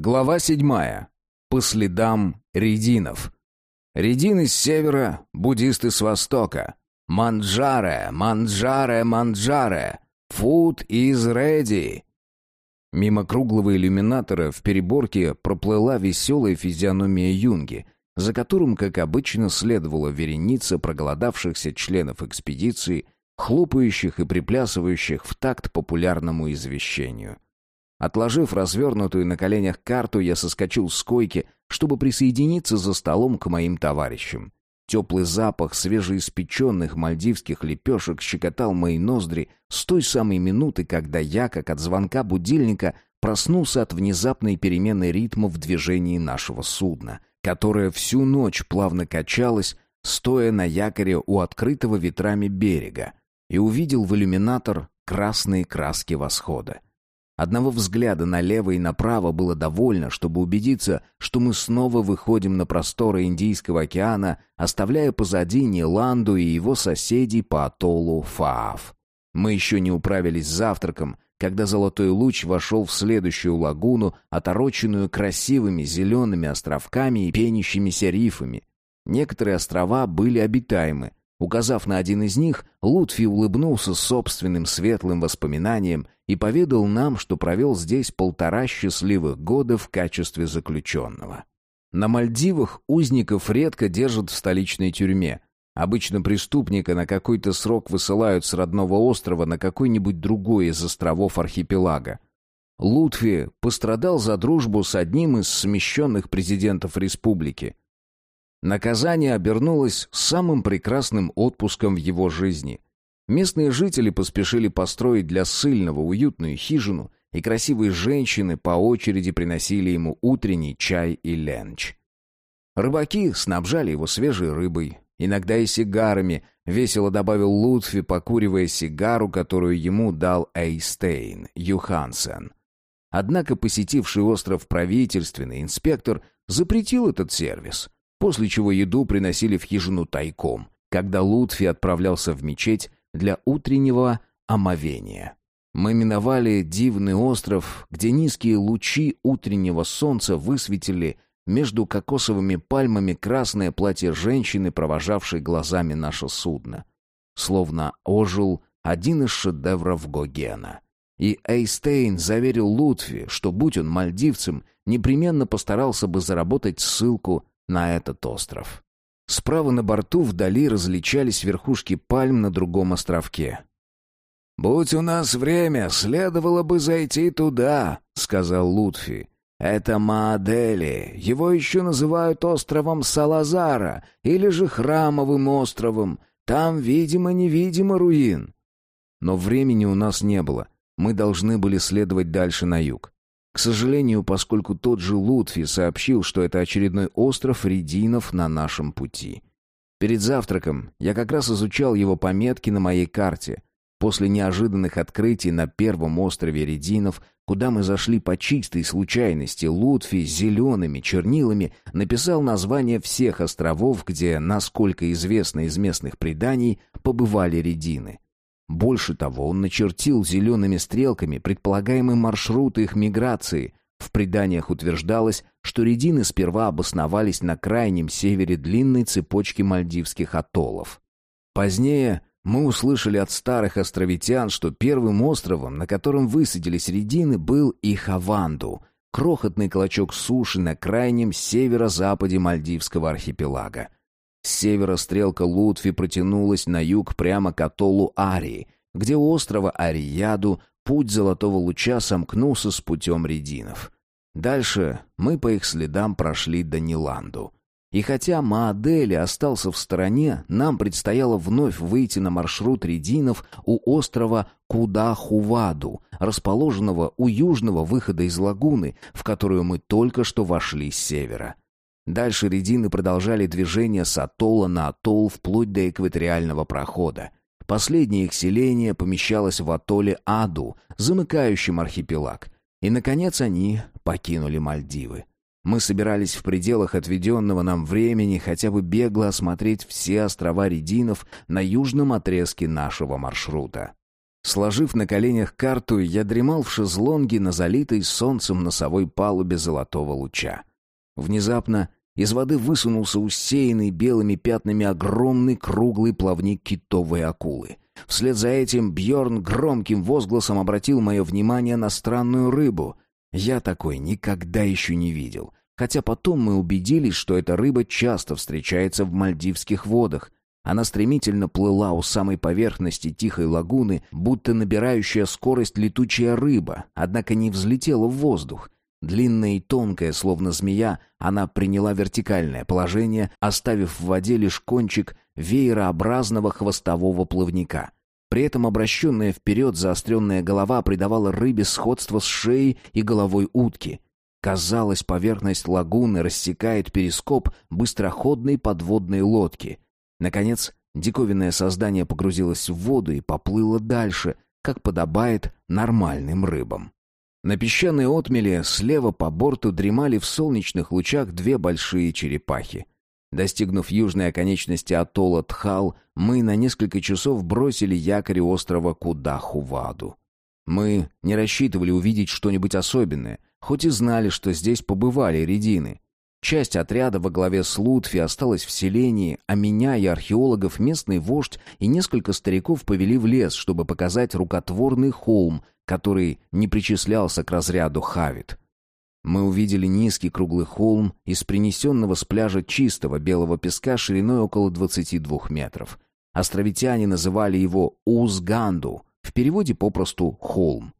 Глава седьмая. По следам рединов. Редины с севера, буддисты с востока. Манджаре, манджаре, манджаре. Food is ready. Мимо круглого иллюминатора в переборке проплыла веселая физиономия Юнги, за которым, как обычно, следовала вереница проголодавшихся членов экспедиции, хлопающих и приплясывающих в такт популярному извещению. Отложив развернутую на коленях карту, я соскочил с койки, чтобы присоединиться за столом к моим товарищам. Теплый запах свежеиспеченных мальдивских лепешек щекотал мои ноздри с той самой минуты, когда я, как от звонка будильника, проснулся от внезапной перемены ритма в движении нашего судна, которое всю ночь плавно качалось, стоя на якоре у открытого ветрами берега, и увидел в иллюминатор красные краски восхода. Одного взгляда налево и направо было довольно, чтобы убедиться, что мы снова выходим на просторы Индийского океана, оставляя позади Ниланду и его соседей по атоллу Фаав. Мы еще не управились завтраком, когда золотой луч вошел в следующую лагуну, отороченную красивыми зелеными островками и пенящимися рифами. Некоторые острова были обитаемы, Указав на один из них, Лутфи улыбнулся собственным светлым воспоминанием и поведал нам, что провел здесь полтора счастливых года в качестве заключенного. На Мальдивах узников редко держат в столичной тюрьме. Обычно преступника на какой-то срок высылают с родного острова на какой-нибудь другой из островов архипелага. Лутфи пострадал за дружбу с одним из смещенных президентов республики – Наказание обернулось самым прекрасным отпуском в его жизни. Местные жители поспешили построить для сыльного уютную хижину, и красивые женщины по очереди приносили ему утренний чай и ленч. Рыбаки снабжали его свежей рыбой, иногда и сигарами, весело добавил Лутфи, покуривая сигару, которую ему дал Эйстейн Юхансен. Однако посетивший остров правительственный инспектор запретил этот сервис — после чего еду приносили в хижину тайком, когда Лутфи отправлялся в мечеть для утреннего омовения. Мы миновали дивный остров, где низкие лучи утреннего солнца высветили между кокосовыми пальмами красное платье женщины, провожавшей глазами наше судно. Словно ожил один из шедевров Гогена. И Эйстейн заверил Лутфи, что, будь он мальдивцем, непременно постарался бы заработать ссылку на этот остров. Справа на борту вдали различались верхушки пальм на другом островке. «Будь у нас время, следовало бы зайти туда», — сказал Лутфи. «Это Маадели. Его еще называют островом Салазара или же Храмовым островом. Там, видимо-невидимо, руин». Но времени у нас не было. Мы должны были следовать дальше на юг. К сожалению, поскольку тот же Лутфи сообщил, что это очередной остров Рединов на нашем пути. Перед завтраком я как раз изучал его пометки на моей карте. После неожиданных открытий на первом острове Рединов, куда мы зашли по чистой случайности, Лутфи зелеными чернилами написал название всех островов, где, насколько известно из местных преданий, побывали Редины. Больше того, он начертил зелеными стрелками предполагаемый маршрут их миграции. В преданиях утверждалось, что редины сперва обосновались на крайнем севере длинной цепочки мальдивских атоллов. Позднее мы услышали от старых островитян, что первым островом, на котором высадились редины, был Ихаванду, крохотный клочок суши на крайнем северо-западе Мальдивского архипелага. С севера стрелка Лутфи протянулась на юг прямо к атоллу Арии, где у острова Арияду путь золотого луча сомкнулся с путем рединов. Дальше мы по их следам прошли до Ниланду. И хотя Маадели остался в стороне, нам предстояло вновь выйти на маршрут рединов у острова Кудахуваду, расположенного у южного выхода из лагуны, в которую мы только что вошли с севера. Дальше редины продолжали движение с атолла на атолл вплоть до экваториального прохода. Последнее их селение помещалось в атолле Аду, замыкающем архипелаг. И, наконец, они покинули Мальдивы. Мы собирались в пределах отведенного нам времени хотя бы бегло осмотреть все острова Рединов на южном отрезке нашего маршрута. Сложив на коленях карту, я дремал в шезлонге на залитой солнцем носовой палубе золотого луча. Внезапно из воды высунулся усеянный белыми пятнами огромный круглый плавник китовой акулы. Вслед за этим Бьорн громким возгласом обратил мое внимание на странную рыбу. Я такой никогда еще не видел. Хотя потом мы убедились, что эта рыба часто встречается в мальдивских водах. Она стремительно плыла у самой поверхности тихой лагуны, будто набирающая скорость летучая рыба, однако не взлетела в воздух. Длинная и тонкая, словно змея, она приняла вертикальное положение, оставив в воде лишь кончик веерообразного хвостового плавника. При этом обращенная вперед заостренная голова придавала рыбе сходство с шеей и головой утки. Казалось, поверхность лагуны рассекает перископ быстроходной подводной лодки — Наконец, диковинное создание погрузилось в воду и поплыло дальше, как подобает нормальным рыбам. На песчаной отмеле слева по борту дремали в солнечных лучах две большие черепахи. Достигнув южной оконечности атолла Тхал, мы на несколько часов бросили якорь острова Кудаху-Ваду. Мы не рассчитывали увидеть что-нибудь особенное, хоть и знали, что здесь побывали редины. Часть отряда во главе с Лутфи осталась в селении, а меня и археологов местный вождь и несколько стариков повели в лес, чтобы показать рукотворный холм, который не причислялся к разряду Хавит. Мы увидели низкий круглый холм из принесенного с пляжа чистого белого песка шириной около 22 метров. Островитяне называли его Узганду, в переводе попросту «холм».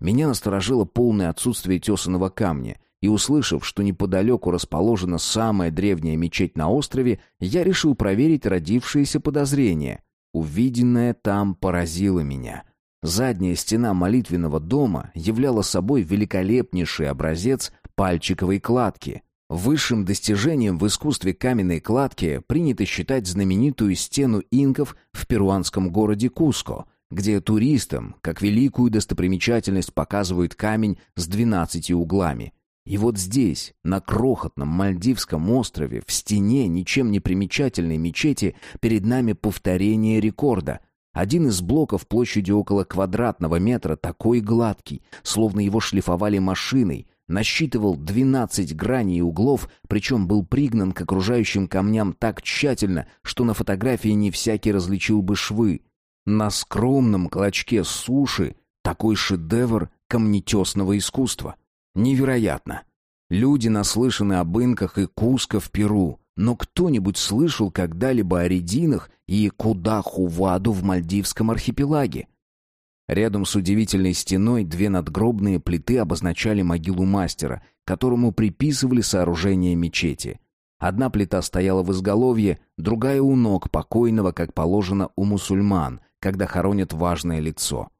Меня насторожило полное отсутствие тесаного камня — и услышав, что неподалеку расположена самая древняя мечеть на острове, я решил проверить родившиеся подозрения. Увиденное там поразило меня. Задняя стена молитвенного дома являла собой великолепнейший образец пальчиковой кладки. Высшим достижением в искусстве каменной кладки принято считать знаменитую стену инков в перуанском городе Куско, где туристам, как великую достопримечательность, показывают камень с двенадцатью углами – и вот здесь, на крохотном Мальдивском острове, в стене ничем не примечательной мечети, перед нами повторение рекорда. Один из блоков площадью около квадратного метра, такой гладкий, словно его шлифовали машиной, насчитывал 12 граней и углов, причем был пригнан к окружающим камням так тщательно, что на фотографии не всякий различил бы швы. На скромном клочке суши такой шедевр камнетесного искусства. Невероятно. Люди наслышаны об инках и Куско в Перу, но кто-нибудь слышал когда-либо о рединах и Кудаху-Ваду в Мальдивском архипелаге? Рядом с удивительной стеной две надгробные плиты обозначали могилу мастера, которому приписывали сооружение мечети. Одна плита стояла в изголовье, другая у ног покойного, как положено у мусульман, когда хоронят важное лицо.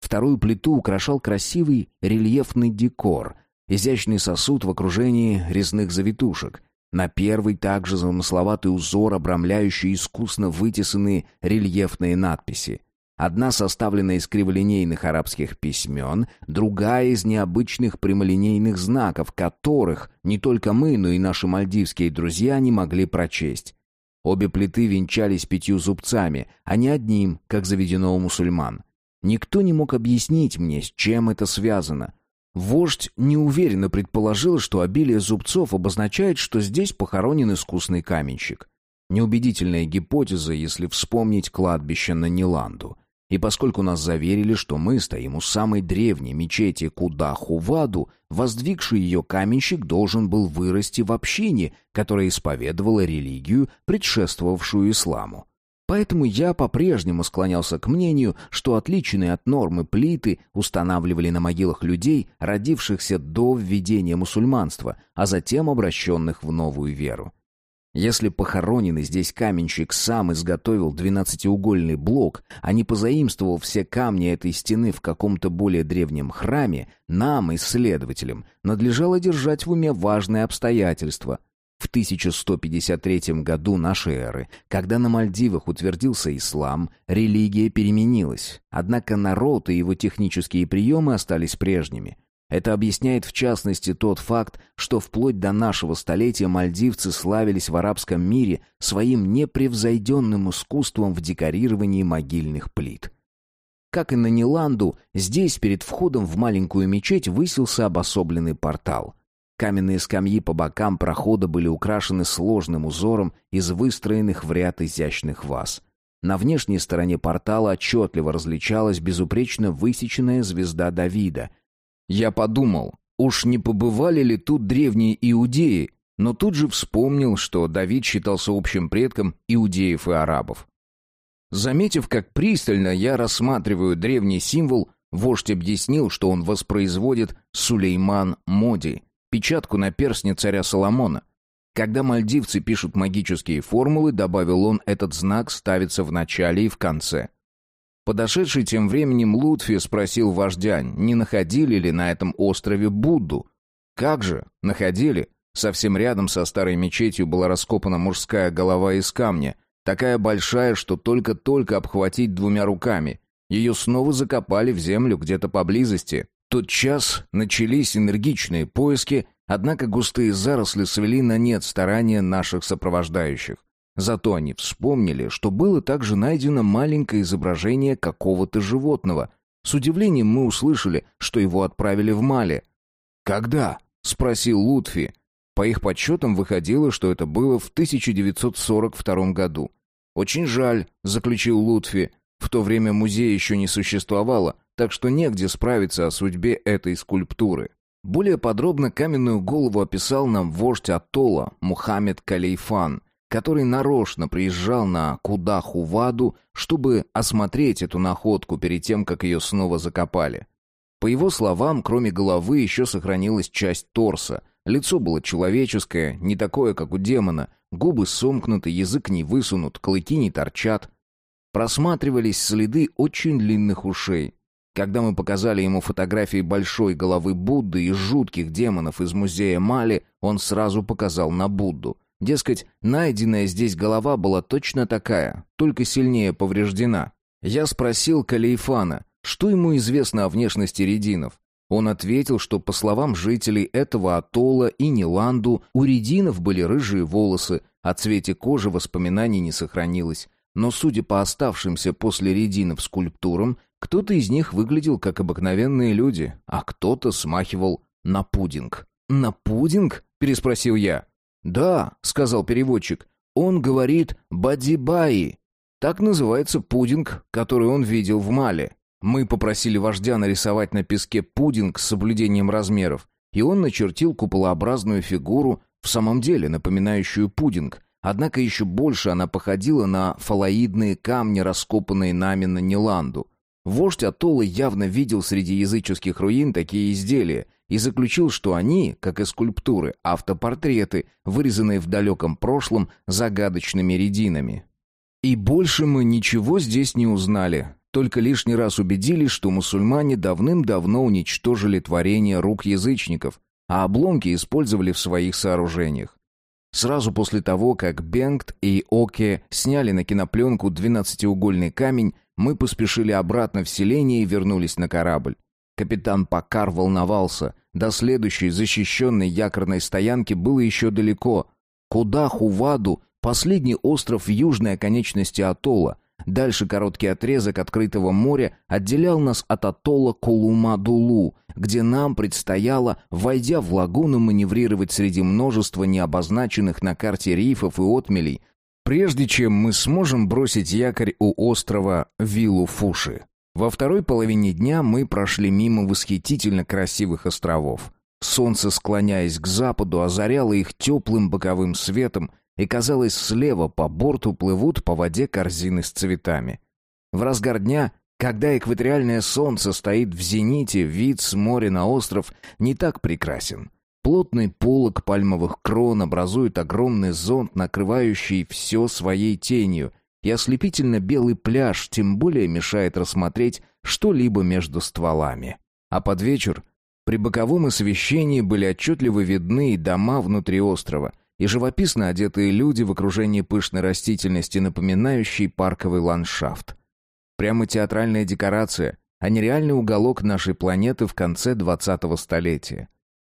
Вторую плиту украшал красивый рельефный декор, изящный сосуд в окружении резных завитушек. На первый также замысловатый узор, обрамляющий искусно вытесанные рельефные надписи. Одна составлена из криволинейных арабских письмен, другая из необычных прямолинейных знаков, которых не только мы, но и наши мальдивские друзья не могли прочесть. Обе плиты венчались пятью зубцами, а не одним, как заведено у мусульман. Никто не мог объяснить мне, с чем это связано. Вождь неуверенно предположил, что обилие зубцов обозначает, что здесь похоронен искусный каменщик. Неубедительная гипотеза, если вспомнить кладбище на Ниланду. И поскольку нас заверили, что мы стоим у самой древней мечети Кудаху-Ваду, воздвигший ее каменщик должен был вырасти в общине, которая исповедовала религию, предшествовавшую исламу. Поэтому я по-прежнему склонялся к мнению, что отличные от нормы плиты устанавливали на могилах людей, родившихся до введения мусульманства, а затем обращенных в новую веру. Если похороненный здесь каменщик сам изготовил двенадцатиугольный блок, а не позаимствовал все камни этой стены в каком-то более древнем храме, нам, исследователям, надлежало держать в уме важное обстоятельство. В 1153 году нашей эры, когда на Мальдивах утвердился ислам, религия переменилась, однако народ и его технические приемы остались прежними. Это объясняет в частности тот факт, что вплоть до нашего столетия мальдивцы славились в арабском мире своим непревзойденным искусством в декорировании могильных плит. Как и на Ниланду, здесь перед входом в маленькую мечеть высился обособленный портал. Каменные скамьи по бокам прохода были украшены сложным узором из выстроенных в ряд изящных ваз. На внешней стороне портала отчетливо различалась безупречно высеченная звезда Давида. Я подумал, уж не побывали ли тут древние иудеи, но тут же вспомнил, что Давид считался общим предком иудеев и арабов. Заметив, как пристально я рассматриваю древний символ, вождь объяснил, что он воспроизводит Сулейман Моди, печатку на перстне царя Соломона. Когда мальдивцы пишут магические формулы, добавил он, этот знак ставится в начале и в конце. Подошедший тем временем Лутфи спросил вождя, не находили ли на этом острове Будду. Как же, находили. Совсем рядом со старой мечетью была раскопана мужская голова из камня, такая большая, что только-только обхватить двумя руками. Ее снова закопали в землю где-то поблизости. Тот час начались энергичные поиски, однако густые заросли свели на нет старания наших сопровождающих. Зато они вспомнили, что было также найдено маленькое изображение какого-то животного. С удивлением мы услышали, что его отправили в Мали. «Когда?» — спросил Лутфи. По их подсчетам выходило, что это было в 1942 году. «Очень жаль», — заключил Лутфи. «В то время музея еще не существовало, так что негде справиться о судьбе этой скульптуры». Более подробно каменную голову описал нам вождь Атолла Мухаммед Калейфан, который нарочно приезжал на Кудаху-Ваду, чтобы осмотреть эту находку перед тем, как ее снова закопали. По его словам, кроме головы еще сохранилась часть торса, Лицо было человеческое, не такое, как у демона. Губы сомкнуты, язык не высунут, клыки не торчат. Просматривались следы очень длинных ушей. Когда мы показали ему фотографии большой головы Будды и жутких демонов из музея Мали, он сразу показал на Будду. Дескать, найденная здесь голова была точно такая, только сильнее повреждена. Я спросил Калейфана, что ему известно о внешности рединов. Он ответил, что, по словам жителей этого атолла и Ниланду, у рединов были рыжие волосы, о цвете кожи воспоминаний не сохранилось. Но, судя по оставшимся после рединов скульптурам, кто-то из них выглядел как обыкновенные люди, а кто-то смахивал на пудинг. «На пудинг?» — переспросил я. «Да», — сказал переводчик. «Он говорит «бадибаи». Так называется пудинг, который он видел в Мале. Мы попросили вождя нарисовать на песке пудинг с соблюдением размеров, и он начертил куполообразную фигуру, в самом деле напоминающую пудинг, однако еще больше она походила на фалоидные камни, раскопанные нами на Ниланду. Вождь Атолла явно видел среди языческих руин такие изделия и заключил, что они, как и скульптуры, автопортреты, вырезанные в далеком прошлом загадочными рединами. И больше мы ничего здесь не узнали, только лишний раз убедились, что мусульмане давным-давно уничтожили творение рук язычников, а обломки использовали в своих сооружениях. Сразу после того, как Бенгт и Оке сняли на кинопленку двенадцатиугольный камень, мы поспешили обратно в селение и вернулись на корабль. Капитан Покар волновался. До следующей защищенной якорной стоянки было еще далеко. Куда Хуваду, последний остров в южной оконечности атолла, Дальше короткий отрезок открытого моря отделял нас от атолла Кулумадулу, где нам предстояло, войдя в лагуну, маневрировать среди множества необозначенных на карте рифов и отмелей, прежде чем мы сможем бросить якорь у острова Виллу-Фуши. Во второй половине дня мы прошли мимо восхитительно красивых островов. Солнце, склоняясь к западу, озаряло их теплым боковым светом, и, казалось, слева по борту плывут по воде корзины с цветами. В разгар дня, когда экваториальное солнце стоит в зените, вид с моря на остров не так прекрасен. Плотный полог пальмовых крон образует огромный зонт, накрывающий все своей тенью, и ослепительно белый пляж тем более мешает рассмотреть что-либо между стволами. А под вечер при боковом освещении были отчетливо видны дома внутри острова — и живописно одетые люди в окружении пышной растительности, напоминающей парковый ландшафт. Прямо театральная декорация, а не реальный уголок нашей планеты в конце 20-го столетия.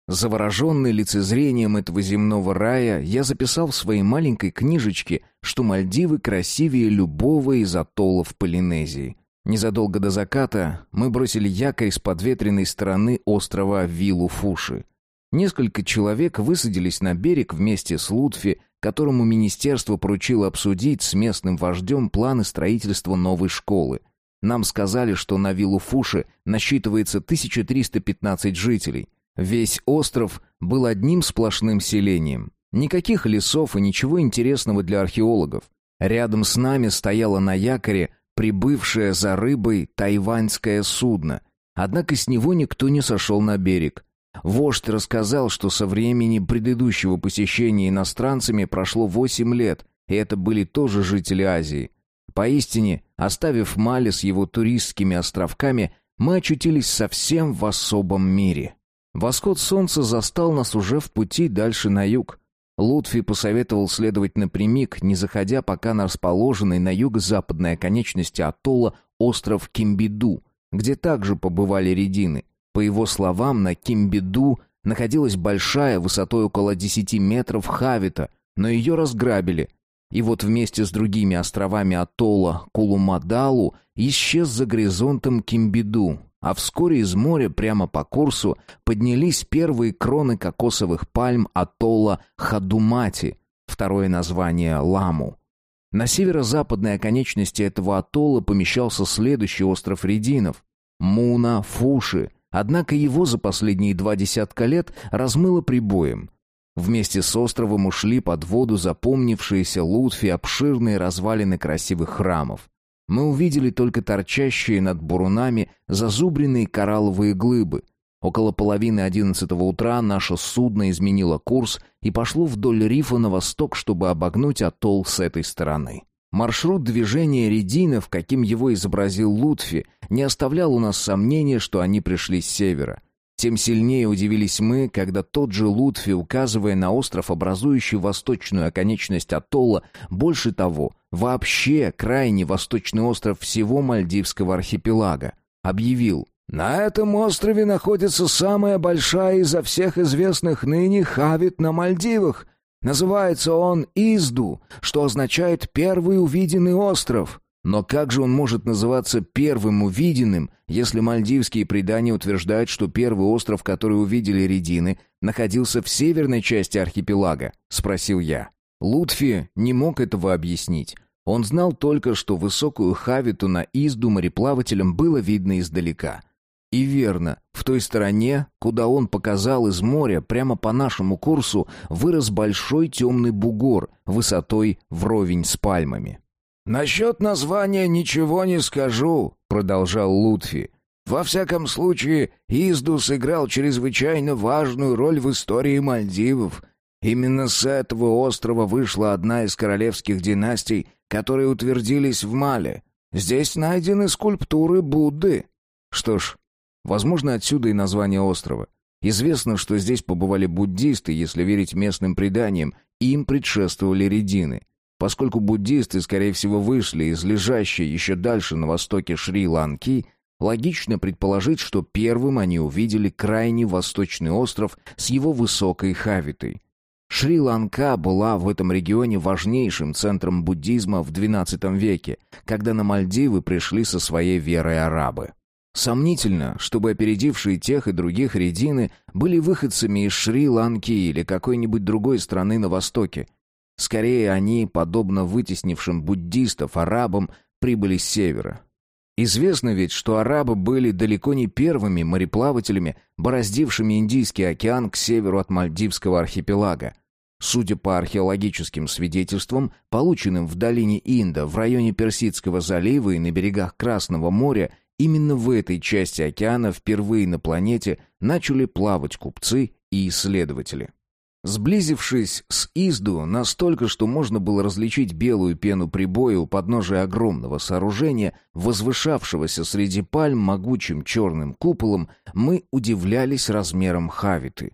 Завороженный лицезрением этого земного рая, я записал в своей маленькой книжечке, что Мальдивы красивее любого из атоллов Полинезии. Незадолго до заката мы бросили якорь с подветренной стороны острова Вилу-Фуши. Несколько человек высадились на берег вместе с Лутфи, которому министерство поручило обсудить с местным вождем планы строительства новой школы. Нам сказали, что на виллу Фуши насчитывается 1315 жителей. Весь остров был одним сплошным селением. Никаких лесов и ничего интересного для археологов. Рядом с нами стояло на якоре прибывшее за рыбой тайваньское судно. Однако с него никто не сошел на берег. Вождь рассказал, что со времени предыдущего посещения иностранцами прошло восемь лет, и это были тоже жители Азии. Поистине, оставив Мали с его туристскими островками, мы очутились совсем в особом мире. Восход солнца застал нас уже в пути дальше на юг. Лутфи посоветовал следовать напрямик, не заходя пока на расположенный на юго-западной оконечности атолла остров Кимбиду, где также побывали редины. По его словам, на Кимбиду находилась большая, высотой около 10 метров, хавита, но ее разграбили. И вот вместе с другими островами атолла Кулумадалу исчез за горизонтом Кимбиду, а вскоре из моря прямо по курсу поднялись первые кроны кокосовых пальм атолла Хадумати, второе название Ламу. На северо-западной оконечности этого атолла помещался следующий остров Рединов – Муна Фуши, Однако его за последние два десятка лет размыло прибоем. Вместе с островом ушли под воду запомнившиеся Лутфи обширные развалины красивых храмов. Мы увидели только торчащие над бурунами зазубренные коралловые глыбы. Около половины одиннадцатого утра наше судно изменило курс и пошло вдоль рифа на восток, чтобы обогнуть атолл с этой стороны. Маршрут движения рединов, каким его изобразил Лутфи, не оставлял у нас сомнения, что они пришли с севера. Тем сильнее удивились мы, когда тот же Лутфи, указывая на остров, образующий восточную оконечность атолла, больше того, вообще крайний восточный остров всего Мальдивского архипелага, объявил «На этом острове находится самая большая изо всех известных ныне хавит на Мальдивах. Называется он Изду, что означает «первый увиденный остров». Но как же он может называться первым увиденным, если мальдивские предания утверждают, что первый остров, который увидели редины, находился в северной части архипелага? Спросил я. Лутфи не мог этого объяснить. Он знал только, что высокую хавиту на Изду мореплавателям было видно издалека. И верно, в той стороне, куда он показал из моря, прямо по нашему курсу, вырос большой темный бугор, высотой вровень с пальмами. «Насчет названия ничего не скажу», — продолжал Лутфи. «Во всяком случае, Изду сыграл чрезвычайно важную роль в истории Мальдивов. Именно с этого острова вышла одна из королевских династий, которые утвердились в Мале. Здесь найдены скульптуры Будды». Что ж, Возможно, отсюда и название острова. Известно, что здесь побывали буддисты, если верить местным преданиям, им предшествовали редины. Поскольку буддисты, скорее всего, вышли из лежащей еще дальше на востоке Шри-Ланки, логично предположить, что первым они увидели крайний восточный остров с его высокой хавитой. Шри-Ланка была в этом регионе важнейшим центром буддизма в XII веке, когда на Мальдивы пришли со своей верой арабы. Сомнительно, чтобы опередившие тех и других редины были выходцами из Шри-Ланки или какой-нибудь другой страны на Востоке. Скорее, они, подобно вытеснившим буддистов арабам, прибыли с севера. Известно ведь, что арабы были далеко не первыми мореплавателями, бороздившими Индийский океан к северу от Мальдивского архипелага. Судя по археологическим свидетельствам, полученным в долине Инда, в районе Персидского залива и на берегах Красного моря, Именно в этой части океана впервые на планете начали плавать купцы и исследователи. Сблизившись с Изду настолько, что можно было различить белую пену прибоя у подножия огромного сооружения, возвышавшегося среди пальм могучим черным куполом, мы удивлялись размером хавиты.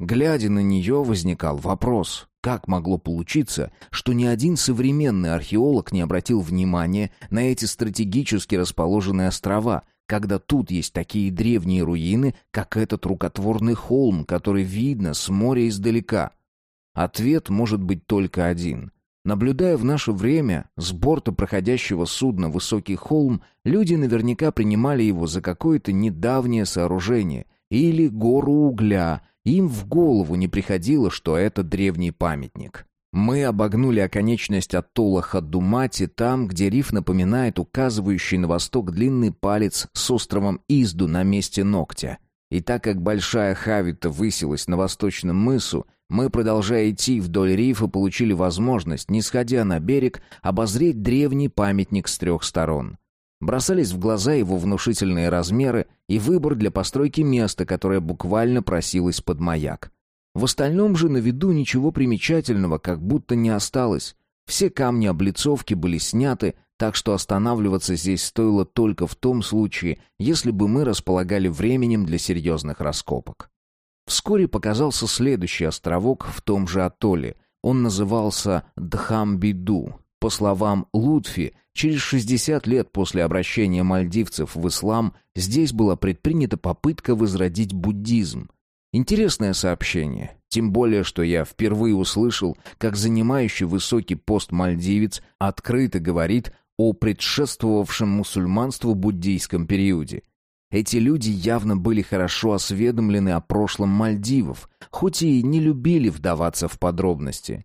Глядя на нее, возникал вопрос, как могло получиться, что ни один современный археолог не обратил внимания на эти стратегически расположенные острова, когда тут есть такие древние руины, как этот рукотворный холм, который видно с моря издалека? Ответ может быть только один. Наблюдая в наше время с борта проходящего судна высокий холм, люди наверняка принимали его за какое-то недавнее сооружение или гору угля, им в голову не приходило, что это древний памятник. Мы обогнули оконечность атолла Хаддумати там, где риф напоминает указывающий на восток длинный палец с островом Изду на месте ногтя. И так как большая Хавита высилась на восточном мысу, мы, продолжая идти вдоль рифа, получили возможность, не сходя на берег, обозреть древний памятник с трех сторон. Бросались в глаза его внушительные размеры и выбор для постройки места, которое буквально просилось под маяк. В остальном же на виду ничего примечательного как будто не осталось. Все камни облицовки были сняты, так что останавливаться здесь стоило только в том случае, если бы мы располагали временем для серьезных раскопок. Вскоре показался следующий островок в том же атолле. Он назывался Дхамбиду. По словам Лутфи, через 60 лет после обращения мальдивцев в ислам здесь была предпринята попытка возродить буддизм. Интересное сообщение, тем более, что я впервые услышал, как занимающий высокий пост мальдивец открыто говорит о предшествовавшем мусульманству буддийском периоде. Эти люди явно были хорошо осведомлены о прошлом Мальдивов, хоть и не любили вдаваться в подробности.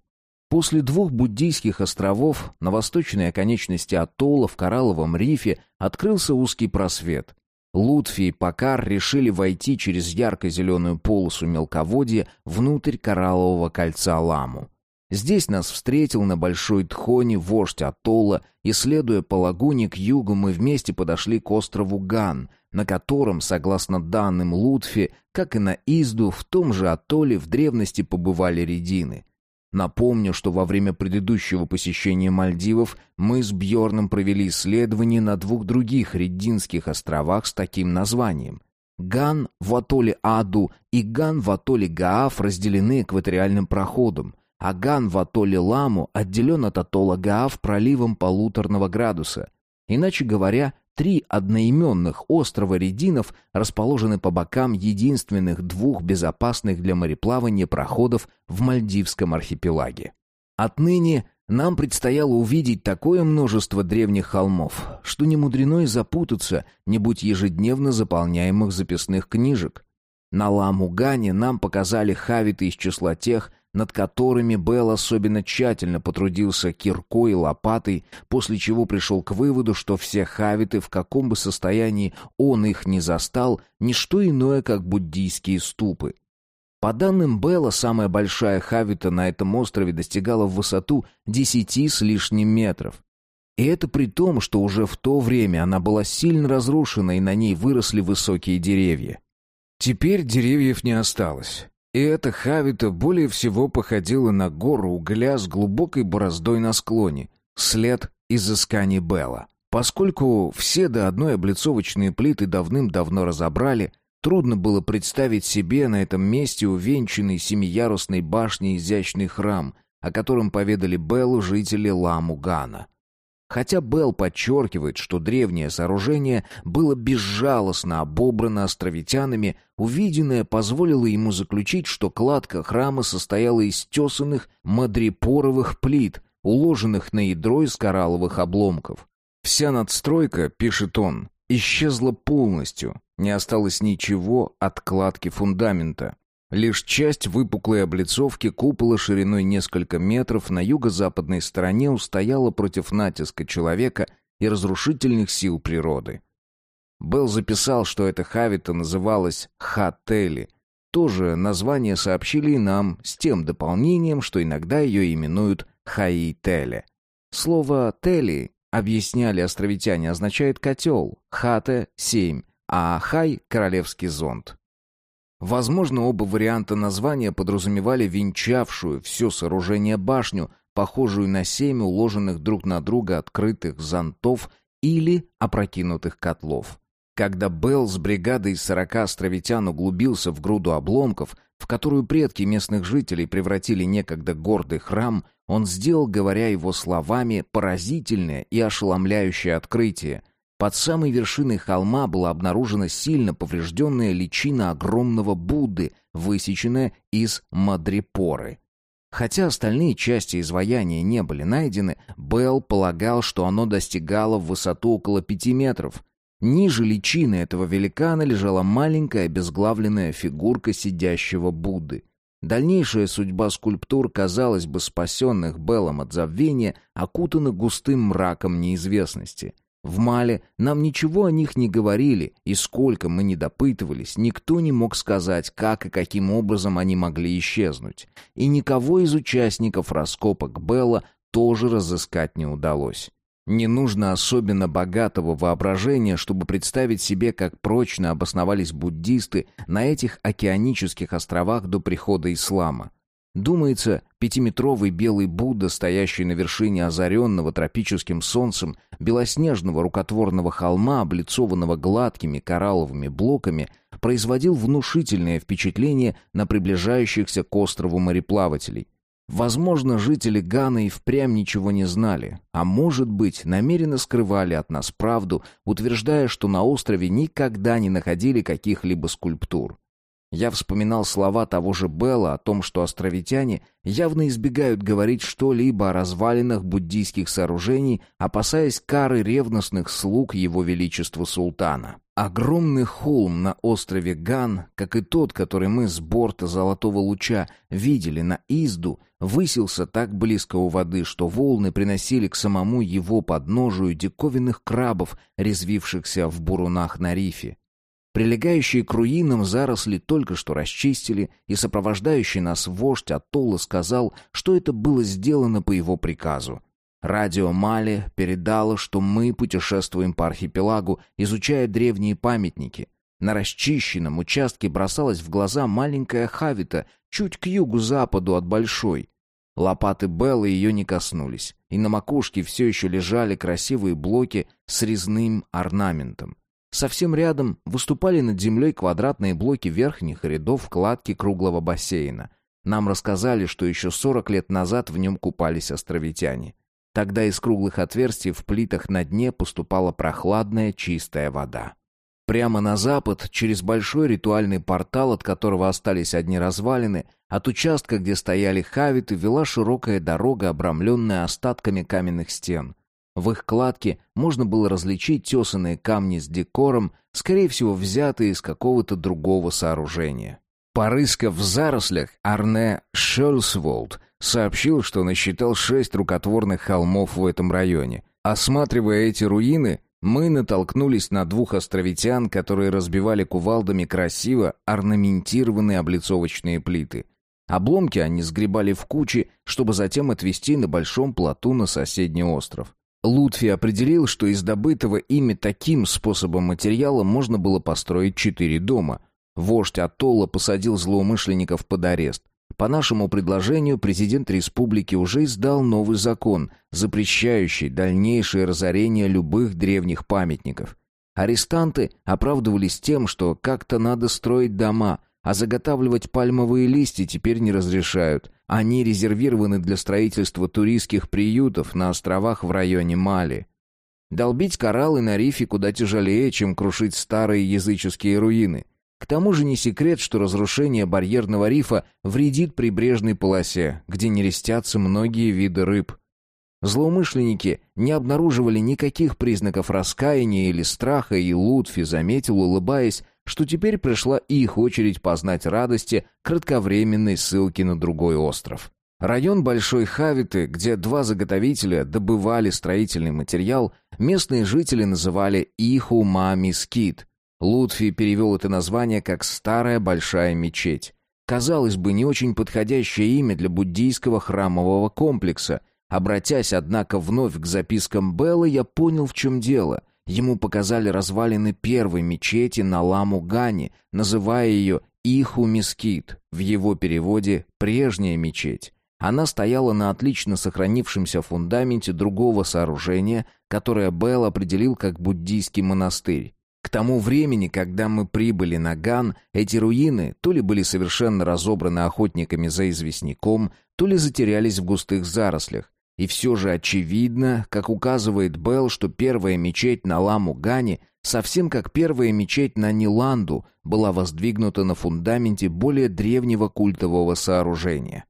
После двух буддийских островов на восточной оконечности атолла в Коралловом рифе открылся узкий просвет. Лутфи и Покар решили войти через ярко-зеленую полосу мелководья внутрь кораллового кольца Ламу. Здесь нас встретил на Большой Тхоне вождь атолла, и, следуя по лагуне к югу, мы вместе подошли к острову Ган — на котором, согласно данным Лутфи, как и на Изду, в том же атолле в древности побывали редины. Напомню, что во время предыдущего посещения Мальдивов мы с Бьорном провели исследование на двух других рединских островах с таким названием. Ган в атолле Аду и Ган в атолле Гаав разделены экваториальным проходом, а Ган в атолле Ламу отделен от атолла Гаав проливом полуторного градуса. Иначе говоря, Три одноименных острова Рединов расположены по бокам единственных двух безопасных для мореплавания проходов в Мальдивском архипелаге. Отныне нам предстояло увидеть такое множество древних холмов, что не мудрено и запутаться, не будь ежедневно заполняемых записных книжек. На Ламугане нам показали хавиты из числа тех, над которыми Белл особенно тщательно потрудился киркой и лопатой, после чего пришел к выводу, что все хавиты, в каком бы состоянии он их не застал, не что иное, как буддийские ступы. По данным Белла, самая большая хавита на этом острове достигала в высоту десяти с лишним метров. И это при том, что уже в то время она была сильно разрушена и на ней выросли высокие деревья. Теперь деревьев не осталось. И эта хавита более всего походила на гору угля с глубокой бороздой на склоне, след изысканий Белла. Поскольку все до одной облицовочные плиты давным-давно разобрали, трудно было представить себе на этом месте увенчанный семиярусной башней изящный храм, о котором поведали Беллу жители Ламугана. Хотя Белл подчеркивает, что древнее сооружение было безжалостно обобрано островитянами, увиденное позволило ему заключить, что кладка храма состояла из тесанных мадрипоровых плит, уложенных на ядро из коралловых обломков. Вся надстройка, пишет он, исчезла полностью, не осталось ничего от кладки фундамента. Лишь часть выпуклой облицовки купола шириной несколько метров на юго-западной стороне устояла против натиска человека и разрушительных сил природы. Белл записал, что эта хавита называлась Хатели. Тоже название сообщили и нам, с тем дополнением, что иногда ее именуют Хаителе. Слово «тели», объясняли островитяне, означает «котел», «хате» — «семь», а «хай» — «королевский зонт». Возможно, оба варианта названия подразумевали венчавшую все сооружение башню, похожую на семь уложенных друг на друга открытых зонтов или опрокинутых котлов. Когда Белл с бригадой из сорока островитян углубился в груду обломков, в которую предки местных жителей превратили некогда гордый храм, он сделал, говоря его словами, поразительное и ошеломляющее открытие — под самой вершиной холма была обнаружена сильно поврежденная личина огромного Будды, высеченная из мадрипоры. Хотя остальные части изваяния не были найдены, Белл полагал, что оно достигало в высоту около пяти метров. Ниже личины этого великана лежала маленькая обезглавленная фигурка сидящего Будды. Дальнейшая судьба скульптур, казалось бы, спасенных Беллом от забвения, окутана густым мраком неизвестности. В Мале нам ничего о них не говорили, и сколько мы не допытывались, никто не мог сказать, как и каким образом они могли исчезнуть. И никого из участников раскопок Белла тоже разыскать не удалось. Не нужно особенно богатого воображения, чтобы представить себе, как прочно обосновались буддисты на этих океанических островах до прихода ислама. Думается, пятиметровый белый Будда, стоящий на вершине озаренного тропическим солнцем белоснежного рукотворного холма, облицованного гладкими коралловыми блоками, производил внушительное впечатление на приближающихся к острову мореплавателей. Возможно, жители Ганы и впрямь ничего не знали, а может быть, намеренно скрывали от нас правду, утверждая, что на острове никогда не находили каких-либо скульптур. Я вспоминал слова того же Белла о том, что островитяне явно избегают говорить что-либо о развалинах буддийских сооружений, опасаясь кары ревностных слуг его величества султана. Огромный холм на острове Ган, как и тот, который мы с борта Золотого Луча видели на Изду, высился так близко у воды, что волны приносили к самому его подножию диковинных крабов, резвившихся в бурунах на рифе. Прилегающие к руинам заросли только что расчистили, и сопровождающий нас вождь Атолла сказал, что это было сделано по его приказу. Радио Мали передало, что мы путешествуем по архипелагу, изучая древние памятники. На расчищенном участке бросалась в глаза маленькая хавита, чуть к югу-западу от большой. Лопаты Беллы ее не коснулись, и на макушке все еще лежали красивые блоки с резным орнаментом. Совсем рядом выступали над землей квадратные блоки верхних рядов кладки круглого бассейна. Нам рассказали, что еще 40 лет назад в нем купались островитяне. Тогда из круглых отверстий в плитах на дне поступала прохладная чистая вода. Прямо на запад, через большой ритуальный портал, от которого остались одни развалины, от участка, где стояли хавиты, вела широкая дорога, обрамленная остатками каменных стен — в их кладке можно было различить тесанные камни с декором, скорее всего, взятые из какого-то другого сооружения. Порыскав в зарослях, Арне Шельсволд сообщил, что насчитал шесть рукотворных холмов в этом районе. Осматривая эти руины, мы натолкнулись на двух островитян, которые разбивали кувалдами красиво орнаментированные облицовочные плиты. Обломки они сгребали в кучи, чтобы затем отвезти на большом плоту на соседний остров. Лутфи определил, что из добытого ими таким способом материала можно было построить четыре дома. Вождь Атолла посадил злоумышленников под арест. По нашему предложению президент республики уже издал новый закон, запрещающий дальнейшее разорение любых древних памятников. Арестанты оправдывались тем, что как-то надо строить дома, а заготавливать пальмовые листья теперь не разрешают – они резервированы для строительства туристских приютов на островах в районе Мали. Долбить кораллы на рифе куда тяжелее, чем крушить старые языческие руины. К тому же не секрет, что разрушение барьерного рифа вредит прибрежной полосе, где нерестятся многие виды рыб. Злоумышленники не обнаруживали никаких признаков раскаяния или страха, и Лутфи заметил, улыбаясь, что теперь пришла их очередь познать радости кратковременной ссылки на другой остров. Район Большой Хавиты, где два заготовителя добывали строительный материал, местные жители называли Иху-Ма-Мискит. Лутфи перевел это название как «Старая Большая Мечеть». Казалось бы, не очень подходящее имя для буддийского храмового комплекса. Обратясь, однако, вновь к запискам Беллы, я понял, в чем дело — Ему показали развалины первой мечети на Ламу-Гане, называя ее Иху-Мескит, в его переводе «прежняя мечеть». Она стояла на отлично сохранившемся фундаменте другого сооружения, которое Белл определил как буддийский монастырь. К тому времени, когда мы прибыли на Ган, эти руины то ли были совершенно разобраны охотниками за известняком, то ли затерялись в густых зарослях, и все же очевидно, как указывает Белл, что первая мечеть на Ламу-Гане, совсем как первая мечеть на Ниланду, была воздвигнута на фундаменте более древнего культового сооружения.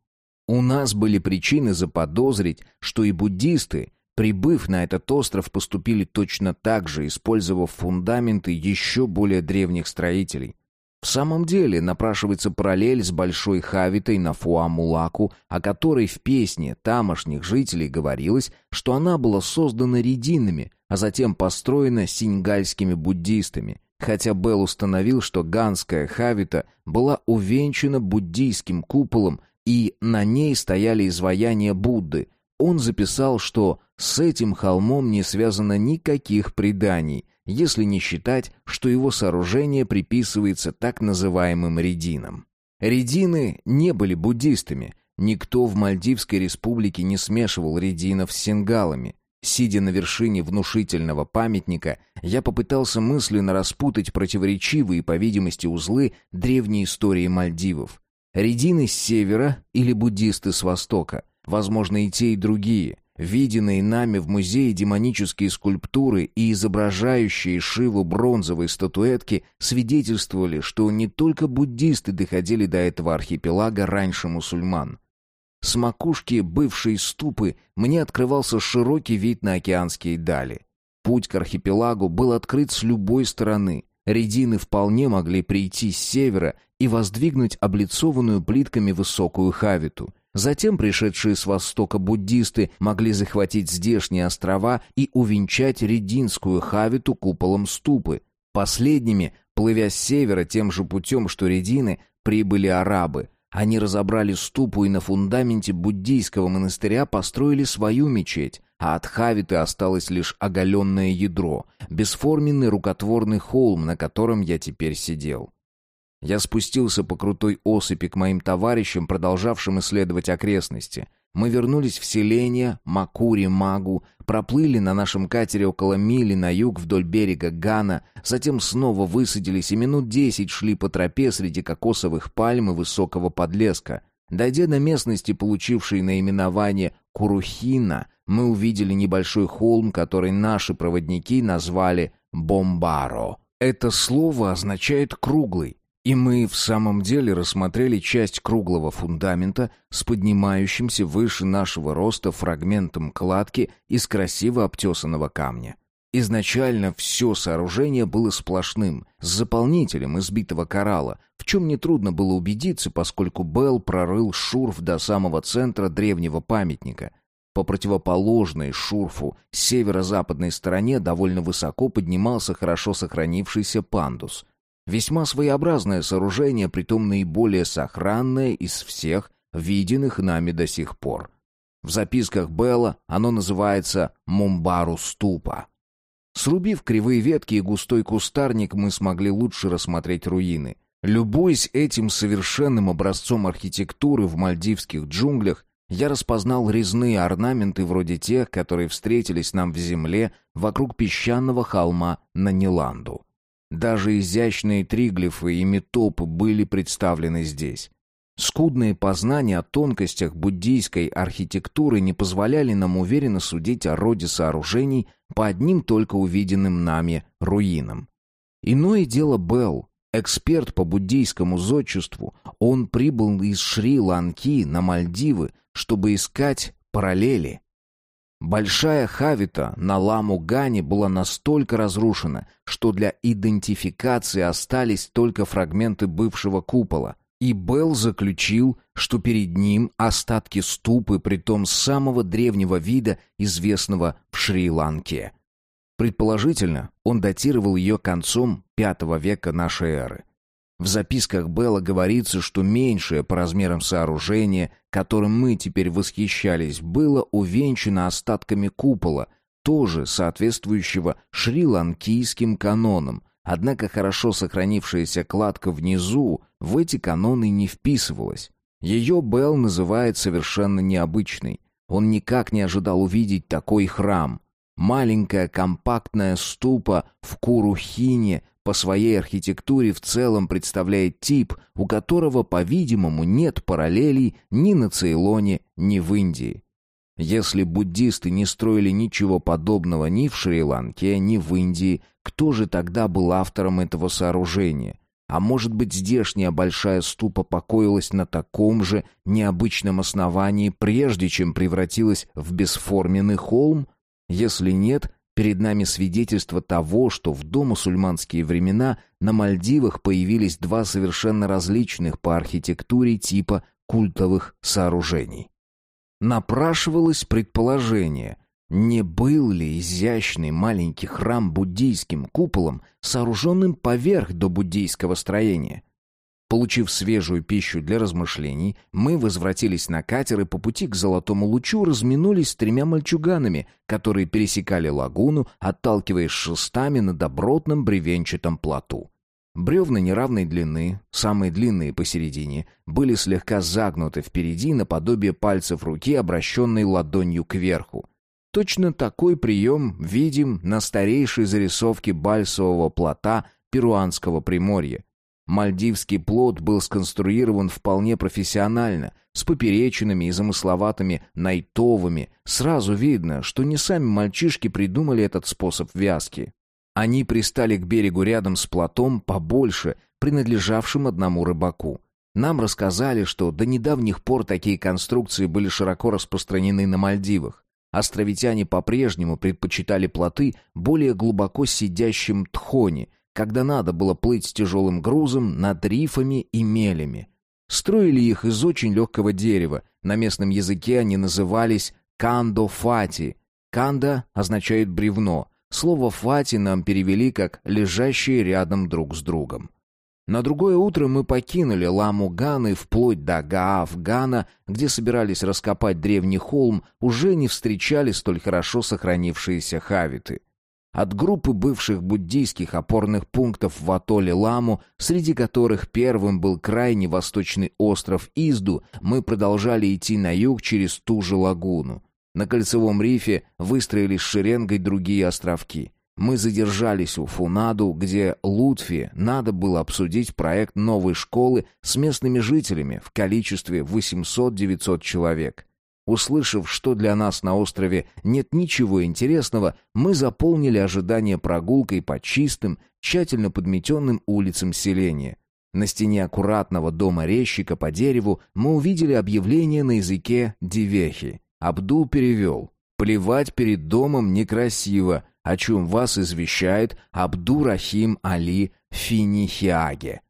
У нас были причины заподозрить, что и буддисты, прибыв на этот остров, поступили точно так же, использовав фундаменты еще более древних строителей. В самом деле напрашивается параллель с Большой Хавитой на Фуамулаку, о которой в песне тамошних жителей говорилось, что она была создана рединами, а затем построена синьгальскими буддистами, хотя Белл установил, что Ганская Хавита была увенчана буддийским куполом и на ней стояли изваяния Будды. Он записал, что с этим холмом не связано никаких преданий, если не считать, что его сооружение приписывается так называемым рединам. Редины не были буддистами. Никто в Мальдивской республике не смешивал рединов с сингалами. Сидя на вершине внушительного памятника, я попытался мысленно распутать противоречивые, по видимости, узлы древней истории Мальдивов. Редины с севера или буддисты с востока? Возможно, и те, и другие. Виденные нами в музее демонические скульптуры и изображающие Шиву бронзовые статуэтки свидетельствовали, что не только буддисты доходили до этого архипелага раньше мусульман. С макушки бывшей ступы мне открывался широкий вид на океанские дали. Путь к архипелагу был открыт с любой стороны. Редины вполне могли прийти с севера и воздвигнуть облицованную плитками высокую хавиту — Затем пришедшие с востока буддисты могли захватить здешние острова и увенчать рединскую хавиту куполом ступы. Последними, плывя с севера тем же путем, что редины, прибыли арабы. Они разобрали ступу и на фундаменте буддийского монастыря построили свою мечеть, а от хавиты осталось лишь оголенное ядро, бесформенный рукотворный холм, на котором я теперь сидел. Я спустился по крутой осыпи к моим товарищам, продолжавшим исследовать окрестности. Мы вернулись в селение Макури-Магу, проплыли на нашем катере около мили на юг вдоль берега Гана, затем снова высадились и минут десять шли по тропе среди кокосовых пальм и высокого подлеска. Дойдя до местности, получившей наименование Курухина, мы увидели небольшой холм, который наши проводники назвали Бомбаро. Это слово означает «круглый». И мы в самом деле рассмотрели часть круглого фундамента с поднимающимся выше нашего роста фрагментом кладки из красиво обтесанного камня. Изначально все сооружение было сплошным, с заполнителем избитого коралла, в чем нетрудно было убедиться, поскольку Белл прорыл шурф до самого центра древнего памятника. По противоположной шурфу северо-западной стороне довольно высоко поднимался хорошо сохранившийся пандус — Весьма своеобразное сооружение, притом наиболее сохранное из всех, виденных нами до сих пор. В записках Белла оно называется «Мумбару ступа». Срубив кривые ветки и густой кустарник, мы смогли лучше рассмотреть руины. Любуясь этим совершенным образцом архитектуры в мальдивских джунглях, я распознал резные орнаменты вроде тех, которые встретились нам в земле вокруг песчаного холма на Ниланду. Даже изящные триглифы и метопы были представлены здесь. Скудные познания о тонкостях буддийской архитектуры не позволяли нам уверенно судить о роде сооружений по одним только увиденным нами руинам. Иное дело Белл, эксперт по буддийскому зодчеству, он прибыл из Шри-Ланки на Мальдивы, чтобы искать параллели. Большая Хавита на Ламу-Гане была настолько разрушена, что для идентификации остались только фрагменты бывшего купола. И Белл заключил, что перед ним остатки ступы, притом самого древнего вида, известного в Шри-Ланке. Предположительно, он датировал ее концом V века нашей эры. В записках Белла говорится, что меньшее по размерам сооружение, которым мы теперь восхищались, было увенчано остатками купола, тоже соответствующего шри-ланкийским канонам, однако хорошо сохранившаяся кладка внизу в эти каноны не вписывалась. Ее Белл называет совершенно необычной. Он никак не ожидал увидеть такой храм. Маленькая компактная ступа в Курухине по своей архитектуре в целом представляет тип, у которого, по-видимому, нет параллелей ни на Цейлоне, ни в Индии. Если буддисты не строили ничего подобного ни в Шри-Ланке, ни в Индии, кто же тогда был автором этого сооружения? А может быть, здешняя большая ступа покоилась на таком же необычном основании, прежде чем превратилась в бесформенный холм? Если нет, перед нами свидетельство того, что в домусульманские времена на Мальдивах появились два совершенно различных по архитектуре типа культовых сооружений. Напрашивалось предположение, не был ли изящный маленький храм буддийским куполом, сооруженным поверх до буддийского строения? Получив свежую пищу для размышлений, мы возвратились на катер и по пути к Золотому лучу разминулись с тремя мальчуганами, которые пересекали лагуну, отталкиваясь шестами на добротном бревенчатом плоту. Бревна неравной длины, самые длинные посередине, были слегка загнуты впереди наподобие пальцев руки, обращенной ладонью кверху. Точно такой прием видим на старейшей зарисовке бальсового плота перуанского приморья. Мальдивский плот был сконструирован вполне профессионально, с поперечинами и замысловатыми найтовыми. Сразу видно, что не сами мальчишки придумали этот способ вязки. Они пристали к берегу рядом с плотом побольше, принадлежавшим одному рыбаку. Нам рассказали, что до недавних пор такие конструкции были широко распространены на Мальдивах. Островитяне по-прежнему предпочитали плоты более глубоко сидящим тхоне, когда надо было плыть с тяжелым грузом над рифами и мелями. Строили их из очень легкого дерева, на местном языке они назывались кандо-фати. Канда означает бревно, слово «фати» нам перевели как «лежащие рядом друг с другом». На другое утро мы покинули ламу Ганы вплоть до Гаав-Гана, где собирались раскопать древний холм, уже не встречали столь хорошо сохранившиеся хавиты. От группы бывших буддийских опорных пунктов в атолле Ламу, среди которых первым был крайне восточный остров Изду, мы продолжали идти на юг через ту же лагуну. На кольцевом рифе выстроились шеренгой другие островки. Мы задержались у Фунаду, где Лутфи надо было обсудить проект новой школы с местными жителями в количестве 800-900 человек. Услышав, что для нас на острове нет ничего интересного, мы заполнили ожидание прогулкой по чистым, тщательно подметенным улицам селения. На стене аккуратного дома резчика по дереву мы увидели объявление на языке дивехи. Абдул перевел «Плевать перед домом некрасиво, о чем вас извещает Абдурахим Али Финихиаге.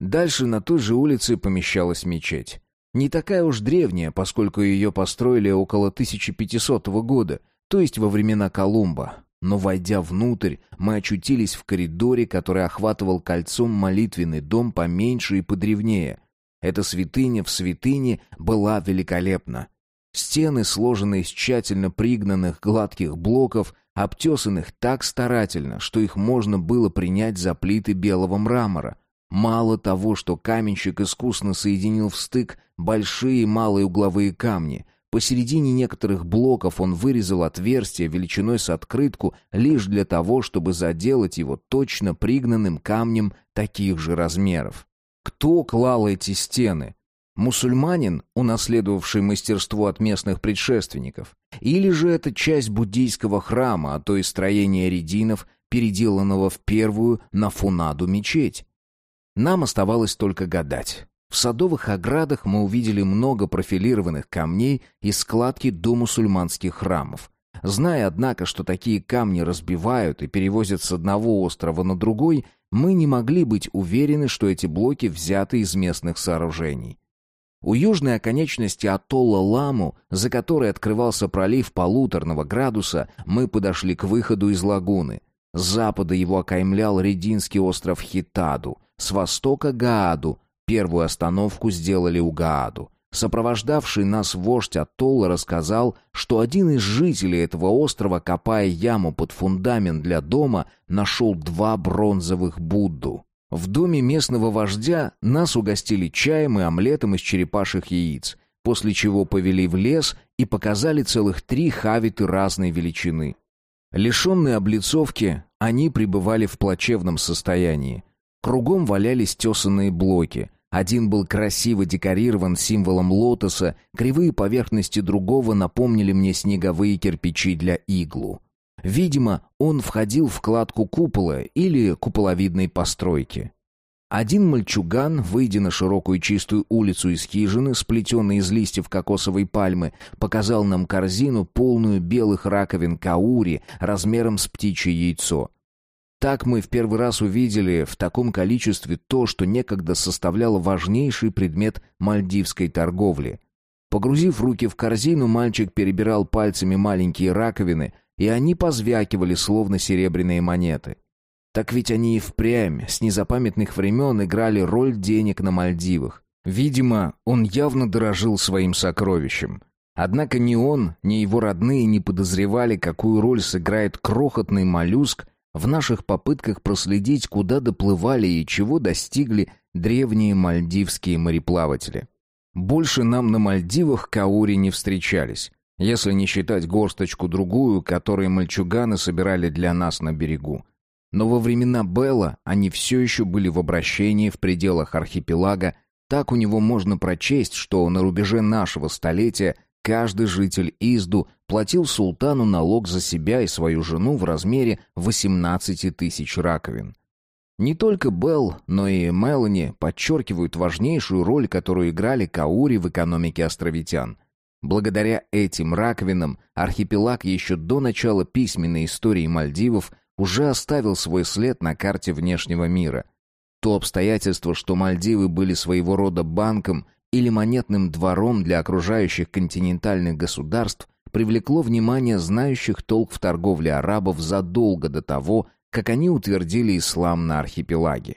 Дальше на той же улице помещалась мечеть. Не такая уж древняя, поскольку ее построили около 1500 года, то есть во времена Колумба. Но войдя внутрь, мы очутились в коридоре, который охватывал кольцом молитвенный дом поменьше и подревнее. Эта святыня в святыне была великолепна. Стены, сложенные из тщательно пригнанных гладких блоков, обтесанных так старательно, что их можно было принять за плиты белого мрамора. Мало того, что каменщик искусно соединил в стык большие и малые угловые камни, посередине некоторых блоков он вырезал отверстие величиной с открытку лишь для того, чтобы заделать его точно пригнанным камнем таких же размеров. Кто клал эти стены? Мусульманин, унаследовавший мастерство от местных предшественников, или же это часть буддийского храма, а то и строение рединов, переделанного в первую на Фунаду мечеть? Нам оставалось только гадать. В садовых оградах мы увидели много профилированных камней и складки до мусульманских храмов. Зная, однако, что такие камни разбивают и перевозят с одного острова на другой, мы не могли быть уверены, что эти блоки взяты из местных сооружений. У южной оконечности атолла Ламу, за которой открывался пролив полуторного градуса, мы подошли к выходу из лагуны. С запада его окаймлял Рединский остров Хитаду, с востока — Гааду. Первую остановку сделали у Гааду. Сопровождавший нас вождь Атолла рассказал, что один из жителей этого острова, копая яму под фундамент для дома, нашел два бронзовых Будду. В доме местного вождя нас угостили чаем и омлетом из черепашьих яиц, после чего повели в лес и показали целых три хавиты разной величины. Лишенные облицовки, они пребывали в плачевном состоянии. Кругом валялись тесанные блоки. Один был красиво декорирован символом лотоса, кривые поверхности другого напомнили мне снеговые кирпичи для иглу. Видимо, он входил в кладку купола или куполовидной постройки. Один мальчуган, выйдя на широкую чистую улицу из хижины, сплетенной из листьев кокосовой пальмы, показал нам корзину, полную белых раковин каури, размером с птичье яйцо. Так мы в первый раз увидели в таком количестве то, что некогда составляло важнейший предмет мальдивской торговли. Погрузив руки в корзину, мальчик перебирал пальцами маленькие раковины, и они позвякивали, словно серебряные монеты. Так ведь они и впрямь с незапамятных времен играли роль денег на Мальдивах. Видимо, он явно дорожил своим сокровищем. Однако ни он, ни его родные не подозревали, какую роль сыграет крохотный моллюск в наших попытках проследить, куда доплывали и чего достигли древние мальдивские мореплаватели. Больше нам на Мальдивах каури не встречались, если не считать горсточку-другую, которые мальчуганы собирали для нас на берегу. Но во времена Белла они все еще были в обращении в пределах архипелага, так у него можно прочесть, что на рубеже нашего столетия каждый житель Изду платил султану налог за себя и свою жену в размере 18 тысяч раковин. Не только Белл, но и Мелани подчеркивают важнейшую роль, которую играли каури в экономике островитян. Благодаря этим раковинам архипелаг еще до начала письменной истории Мальдивов уже оставил свой след на карте внешнего мира. То обстоятельство, что Мальдивы были своего рода банком или монетным двором для окружающих континентальных государств, привлекло внимание знающих толк в торговле арабов задолго до того, как они утвердили ислам на архипелаге.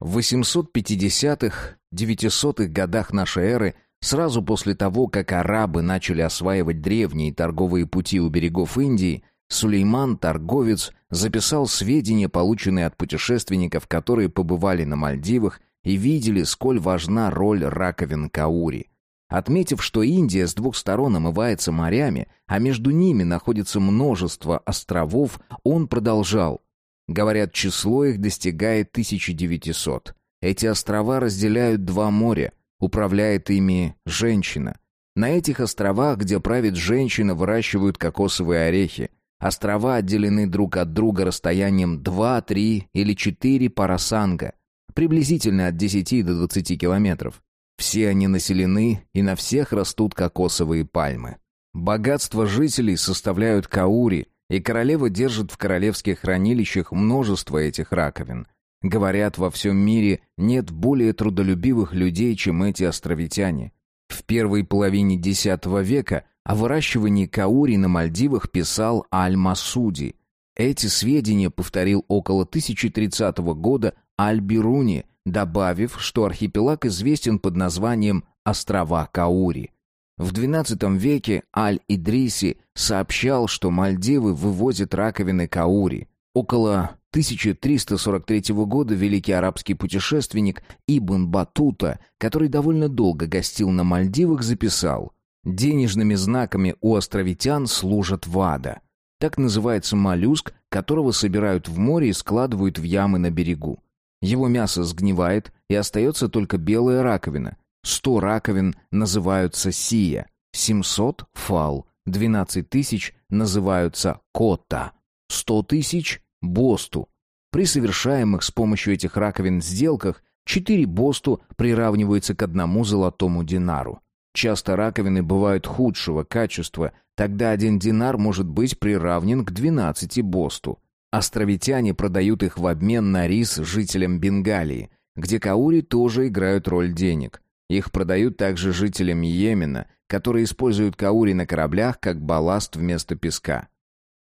В 850-х, 900-х годах нашей эры, сразу после того, как арабы начали осваивать древние торговые пути у берегов Индии, Сулейман, торговец, записал сведения, полученные от путешественников, которые побывали на Мальдивах и видели, сколь важна роль раковин каури. Отметив, что Индия с двух сторон омывается морями, а между ними находится множество островов, он продолжал. Говорят, число их достигает 1900. Эти острова разделяют два моря, управляет ими женщина. На этих островах, где правит женщина, выращивают кокосовые орехи. Острова отделены друг от друга расстоянием 2, 3 или 4 парасанга, приблизительно от 10 до 20 километров. Все они населены, и на всех растут кокосовые пальмы. Богатство жителей составляют каури, и королева держит в королевских хранилищах множество этих раковин. Говорят, во всем мире нет более трудолюбивых людей, чем эти островитяне. В первой половине X века о выращивании каури на Мальдивах писал Аль-Масуди. Эти сведения повторил около 1030 года Аль-Бируни, добавив, что архипелаг известен под названием «Острова Каури». В XII веке Аль-Идриси сообщал, что Мальдивы вывозят раковины Каури. Около 1343 года великий арабский путешественник Ибн Батута, который довольно долго гостил на Мальдивах, записал Денежными знаками у островитян служат вада. Так называется моллюск, которого собирают в море и складывают в ямы на берегу. Его мясо сгнивает, и остается только белая раковина. Сто раковин называются сия, семьсот — фал, двенадцать тысяч называются кота, сто тысяч — босту. При совершаемых с помощью этих раковин сделках четыре босту приравниваются к одному золотому динару. Часто раковины бывают худшего качества, тогда один динар может быть приравнен к 12 босту. Островитяне продают их в обмен на рис жителям Бенгалии, где каури тоже играют роль денег. Их продают также жителям Йемена, которые используют каури на кораблях как балласт вместо песка.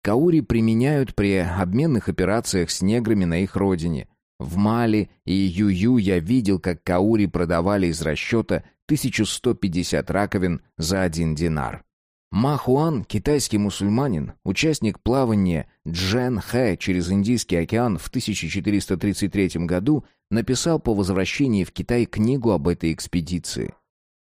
Каури применяют при обменных операциях с неграми на их родине. В Мали и Юю я видел, как каури продавали из расчета 1150 раковин за один динар. Ма Хуан, китайский мусульманин, участник плавания Джен Хэ через Индийский океан в 1433 году, написал по возвращении в Китай книгу об этой экспедиции.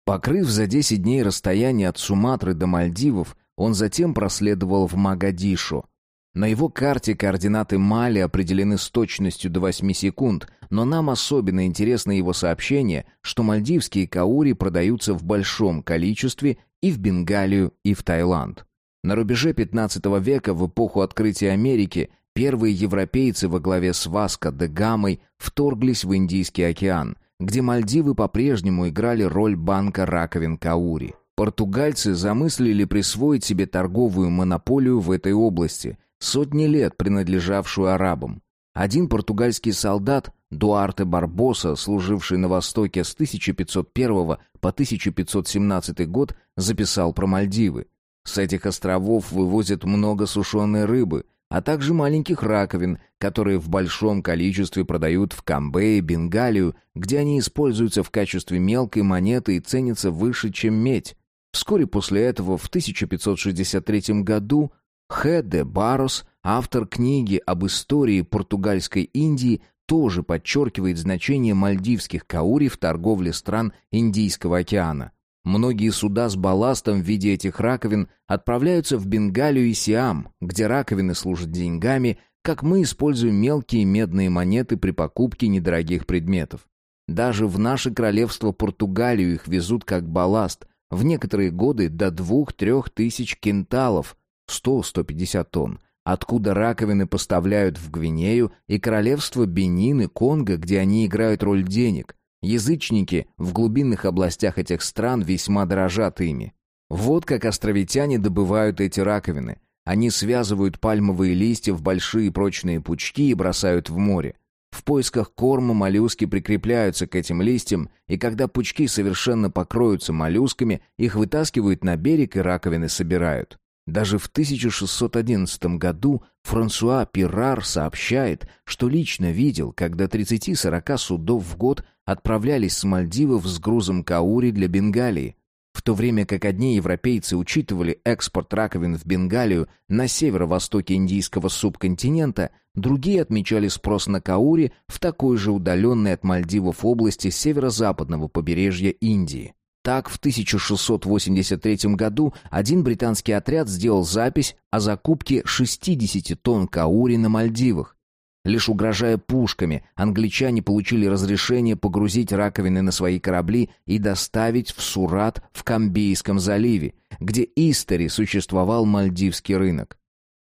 Покрыв за 10 дней расстояние от Суматры до Мальдивов, он затем проследовал в Магадишу, на его карте координаты Мали определены с точностью до 8 секунд, но нам особенно интересно его сообщение, что мальдивские каури продаются в большом количестве и в Бенгалию, и в Таиланд. На рубеже 15 века, в эпоху открытия Америки, Первые европейцы во главе с Васко де Гамой вторглись в Индийский океан, где Мальдивы по-прежнему играли роль банка раковин Каури. Португальцы замыслили присвоить себе торговую монополию в этой области, сотни лет принадлежавшую арабам. Один португальский солдат, Дуарте Барбоса, служивший на Востоке с 1501 по 1517 год, записал про Мальдивы. С этих островов вывозят много сушеной рыбы, а также маленьких раковин, которые в большом количестве продают в Камбее, Бенгалию, где они используются в качестве мелкой монеты и ценятся выше, чем медь. Вскоре после этого, в 1563 году, Х. де Барос, автор книги об истории португальской Индии, тоже подчеркивает значение мальдивских каури в торговле стран Индийского океана. Многие суда с балластом в виде этих раковин отправляются в Бенгалию и Сиам, где раковины служат деньгами, как мы используем мелкие медные монеты при покупке недорогих предметов. Даже в наше королевство Португалию их везут как балласт, в некоторые годы до 2-3 тысяч кенталов, 100-150 тонн, откуда раковины поставляют в Гвинею и королевство Бенин и Конго, где они играют роль денег – Язычники в глубинных областях этих стран весьма дорожат ими. Вот как островитяне добывают эти раковины. Они связывают пальмовые листья в большие прочные пучки и бросают в море. В поисках корма моллюски прикрепляются к этим листьям, и когда пучки совершенно покроются моллюсками, их вытаскивают на берег и раковины собирают. Даже в 1611 году Франсуа Пирар сообщает, что лично видел, когда 30-40 судов в год отправлялись с Мальдивов с грузом каури для Бенгалии. В то время как одни европейцы учитывали экспорт раковин в Бенгалию на северо-востоке индийского субконтинента, другие отмечали спрос на каури в такой же удаленной от Мальдивов области северо-западного побережья Индии. Так, в 1683 году один британский отряд сделал запись о закупке 60 тонн каури на Мальдивах. Лишь угрожая пушками, англичане получили разрешение погрузить раковины на свои корабли и доставить в Сурат в Камбийском заливе, где истори существовал мальдивский рынок.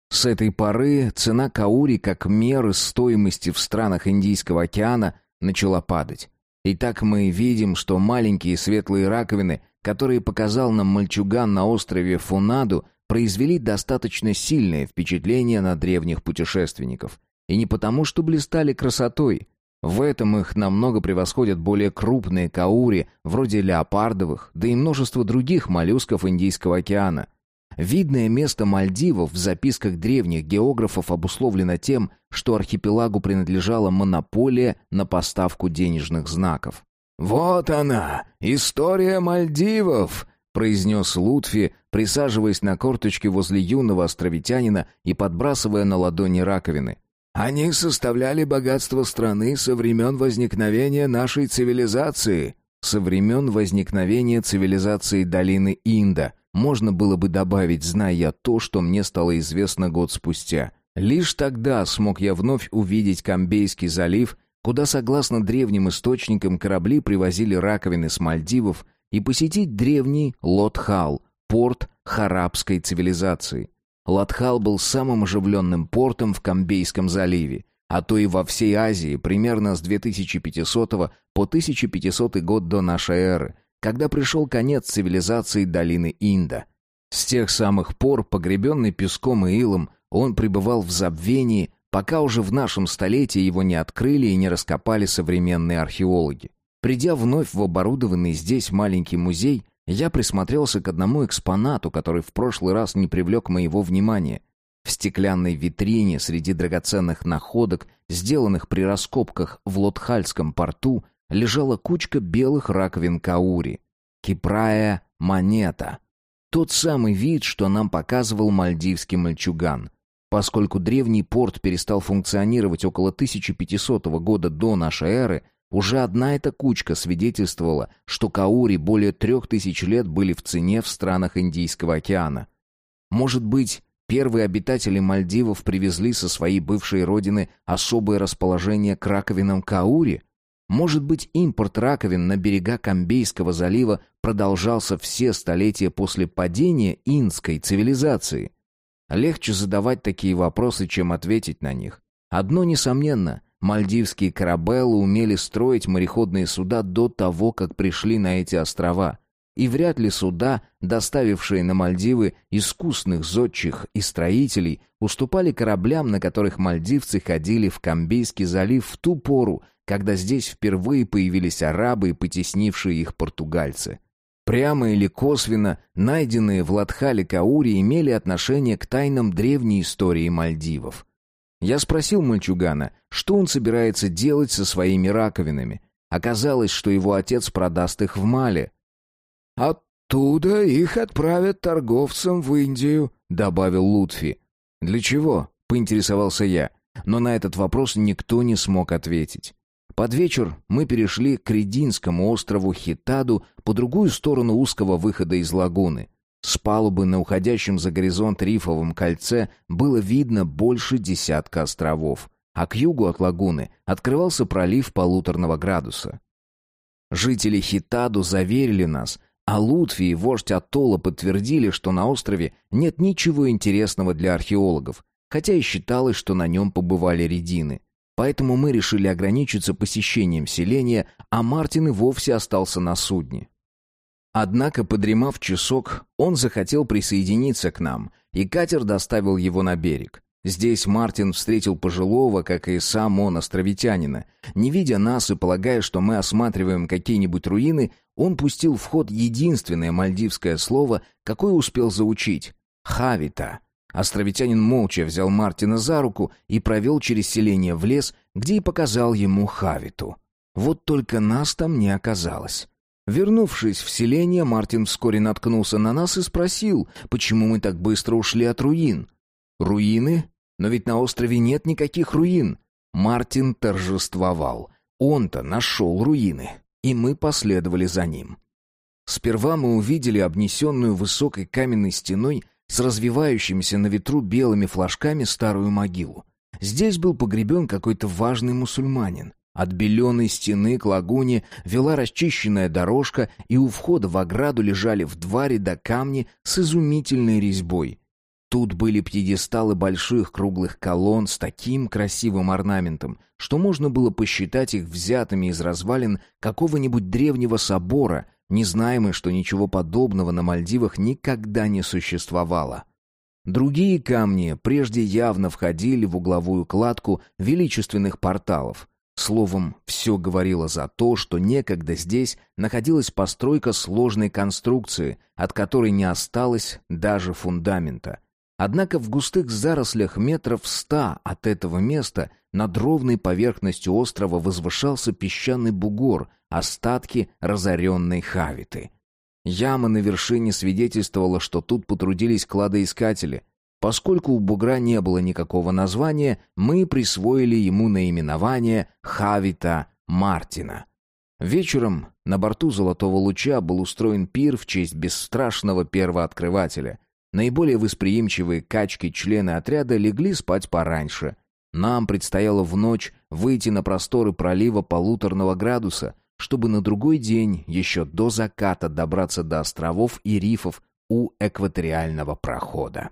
С этой поры цена каури как меры стоимости в странах Индийского океана начала падать. И так мы видим, что маленькие светлые раковины, которые показал нам мальчуган на острове Фунаду, произвели достаточно сильное впечатление на древних путешественников. И не потому, что блистали красотой. В этом их намного превосходят более крупные каури, вроде леопардовых, да и множество других моллюсков Индийского океана. Видное место Мальдивов в записках древних географов обусловлено тем, что архипелагу принадлежала монополия на поставку денежных знаков. «Вот она, история Мальдивов!» — произнес Лутфи, присаживаясь на корточки возле юного островитянина и подбрасывая на ладони раковины. «Они составляли богатство страны со времен возникновения нашей цивилизации». «Со времен возникновения цивилизации долины Инда», можно было бы добавить, зная то, что мне стало известно год спустя. Лишь тогда смог я вновь увидеть Камбейский залив, куда, согласно древним источникам, корабли привозили раковины с Мальдивов, и посетить древний Лотхал, порт харабской цивилизации. Лотхал был самым оживленным портом в Камбейском заливе, а то и во всей Азии примерно с 2500 по 1500 год до нашей эры – когда пришел конец цивилизации долины Инда. С тех самых пор, погребенный песком и илом, он пребывал в забвении, пока уже в нашем столетии его не открыли и не раскопали современные археологи. Придя вновь в оборудованный здесь маленький музей, я присмотрелся к одному экспонату, который в прошлый раз не привлек моего внимания. В стеклянной витрине среди драгоценных находок, сделанных при раскопках в Лотхальском порту, лежала кучка белых раковин каури. Кипрая монета. Тот самый вид, что нам показывал мальдивский мальчуган. Поскольку древний порт перестал функционировать около 1500 года до нашей эры, уже одна эта кучка свидетельствовала, что каури более трех тысяч лет были в цене в странах Индийского океана. Может быть, первые обитатели Мальдивов привезли со своей бывшей родины особое расположение к раковинам каури? Может быть, импорт раковин на берега Камбейского залива продолжался все столетия после падения инской цивилизации? Легче задавать такие вопросы, чем ответить на них. Одно несомненно, мальдивские корабеллы умели строить мореходные суда до того, как пришли на эти острова. И вряд ли суда, доставившие на Мальдивы искусных зодчих и строителей, уступали кораблям, на которых мальдивцы ходили в Камбейский залив в ту пору, когда здесь впервые появились арабы и потеснившие их португальцы. Прямо или косвенно найденные в Ладхале-Кауре имели отношение к тайнам древней истории Мальдивов. Я спросил мальчугана, что он собирается делать со своими раковинами. Оказалось, что его отец продаст их в Мале. «Оттуда их отправят торговцам в Индию», — добавил Лутфи. «Для чего?» — поинтересовался я. Но на этот вопрос никто не смог ответить. Под вечер мы перешли к Рединскому острову Хитаду по другую сторону узкого выхода из лагуны. С палубы на уходящем за горизонт рифовом кольце было видно больше десятка островов, а к югу от лагуны открывался пролив полуторного градуса. Жители Хитаду заверили нас, а Лутфи и вождь Атолла подтвердили, что на острове нет ничего интересного для археологов, хотя и считалось, что на нем побывали редины. Поэтому мы решили ограничиться посещением селения, а Мартин и вовсе остался на судне. Однако, подремав часок, он захотел присоединиться к нам, и катер доставил его на берег. Здесь Мартин встретил пожилого, как и сам он, островитянина. Не видя нас и полагая, что мы осматриваем какие-нибудь руины, он пустил в ход единственное мальдивское слово, какое успел заучить — «хавита», Островитянин молча взял Мартина за руку и провел через селение в лес, где и показал ему Хавиту. Вот только нас там не оказалось. Вернувшись в селение, Мартин вскоре наткнулся на нас и спросил, почему мы так быстро ушли от руин. «Руины? Но ведь на острове нет никаких руин!» Мартин торжествовал. Он-то нашел руины, и мы последовали за ним. Сперва мы увидели обнесенную высокой каменной стеной с развивающимися на ветру белыми флажками старую могилу. Здесь был погребен какой-то важный мусульманин. От беленой стены к лагуне вела расчищенная дорожка, и у входа в ограду лежали в два ряда камни с изумительной резьбой. Тут были пьедесталы больших круглых колонн с таким красивым орнаментом, что можно было посчитать их взятыми из развалин какого-нибудь древнего собора не знаем мы, что ничего подобного на Мальдивах никогда не существовало. Другие камни прежде явно входили в угловую кладку величественных порталов. Словом, все говорило за то, что некогда здесь находилась постройка сложной конструкции, от которой не осталось даже фундамента. Однако в густых зарослях метров ста от этого места над ровной поверхностью острова возвышался песчаный бугор, остатки разоренной Хавиты. Яма на вершине свидетельствовала, что тут потрудились кладоискатели. Поскольку у бугра не было никакого названия, мы присвоили ему наименование Хавита Мартина. Вечером на борту «Золотого луча» был устроен пир в честь бесстрашного первооткрывателя. Наиболее восприимчивые качки члены отряда легли спать пораньше. Нам предстояло в ночь выйти на просторы пролива полуторного градуса, чтобы на другой день, еще до заката, добраться до островов и рифов у экваториального прохода.